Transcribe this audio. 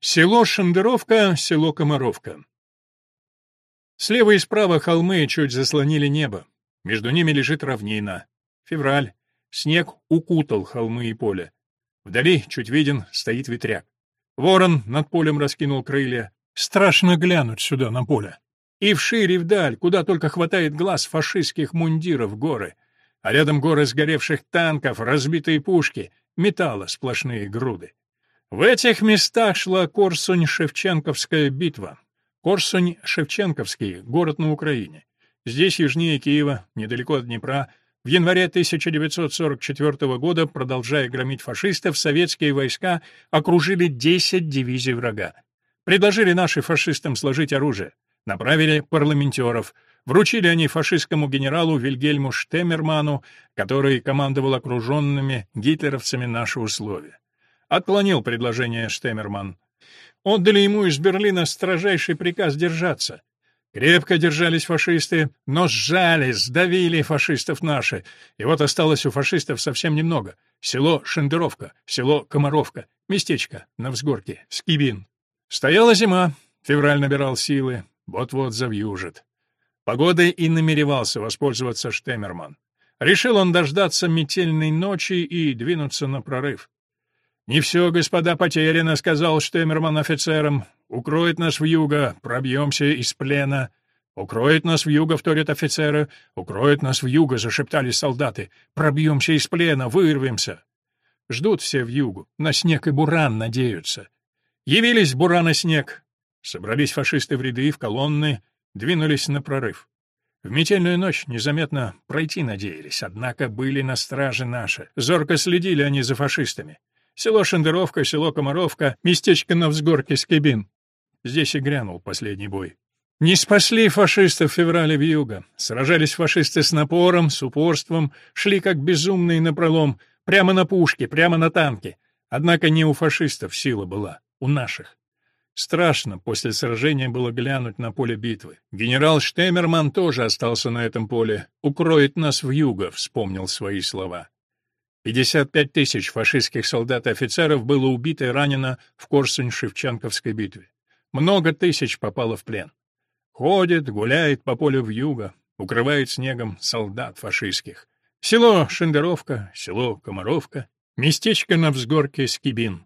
Село Шендеровка, село Комаровка. Слева и справа холмы чуть заслонили небо. Между ними лежит равнина. Февраль. Снег укутал холмы и поле. Вдали, чуть виден, стоит ветряк. Ворон над полем раскинул крылья. Страшно глянуть сюда на поле. И вширь, и вдаль, куда только хватает глаз фашистских мундиров горы. А рядом горы сгоревших танков, разбитые пушки, металла сплошные груды. В этих местах шла Корсунь-Шевченковская битва. Корсунь-Шевченковский — город на Украине. Здесь, южнее Киева, недалеко от Днепра, в январе 1944 года, продолжая громить фашистов, советские войска окружили 10 дивизий врага. Предложили наши фашистам сложить оружие. Направили парламентеров. Вручили они фашистскому генералу Вильгельму Штемерману, который командовал окруженными гитлеровцами наши условия. Отклонил предложение Штемерман. Отдали ему из Берлина строжайший приказ держаться. Крепко держались фашисты, но сжали, сдавили фашистов наши. И вот осталось у фашистов совсем немного. Село Шендеровка, село Комаровка, местечко на взгорке, Скибин. Стояла зима, февраль набирал силы, вот-вот завьюжит. Погодой и намеревался воспользоваться Штемерман. Решил он дождаться метельной ночи и двинуться на прорыв. «Не все, господа, потеряно», — сказал Штемерман офицерам. «Укроет нас в юго, пробьемся из плена». «Укроет нас в юго», — вторят офицеры. «Укроет нас в юго», — зашептали солдаты. «Пробьемся из плена, вырвемся». Ждут все в югу, на снег и буран надеются. Явились буран и снег. Собрались фашисты в ряды, в колонны, двинулись на прорыв. В метельную ночь незаметно пройти надеялись, однако были на страже наши. Зорко следили они за фашистами. Село Шендеровка, село Комаровка, местечко на взгорке Скибин. Здесь и грянул последний бой. Не спасли фашистов в феврале в юго. Сражались фашисты с напором, с упорством, шли как безумные напролом, прямо на пушки, прямо на танки. Однако не у фашистов сила была, у наших. Страшно после сражения было глянуть на поле битвы. Генерал Штемерман тоже остался на этом поле. «Укроет нас в юго», — вспомнил свои слова. 55 тысяч фашистских солдат и офицеров было убито и ранено в Корсунь-Шевченковской битве. Много тысяч попало в плен. Ходит, гуляет по полю в юго, укрывает снегом солдат фашистских. Село Шендеровка, село Комаровка, местечко на взгорке Скибин.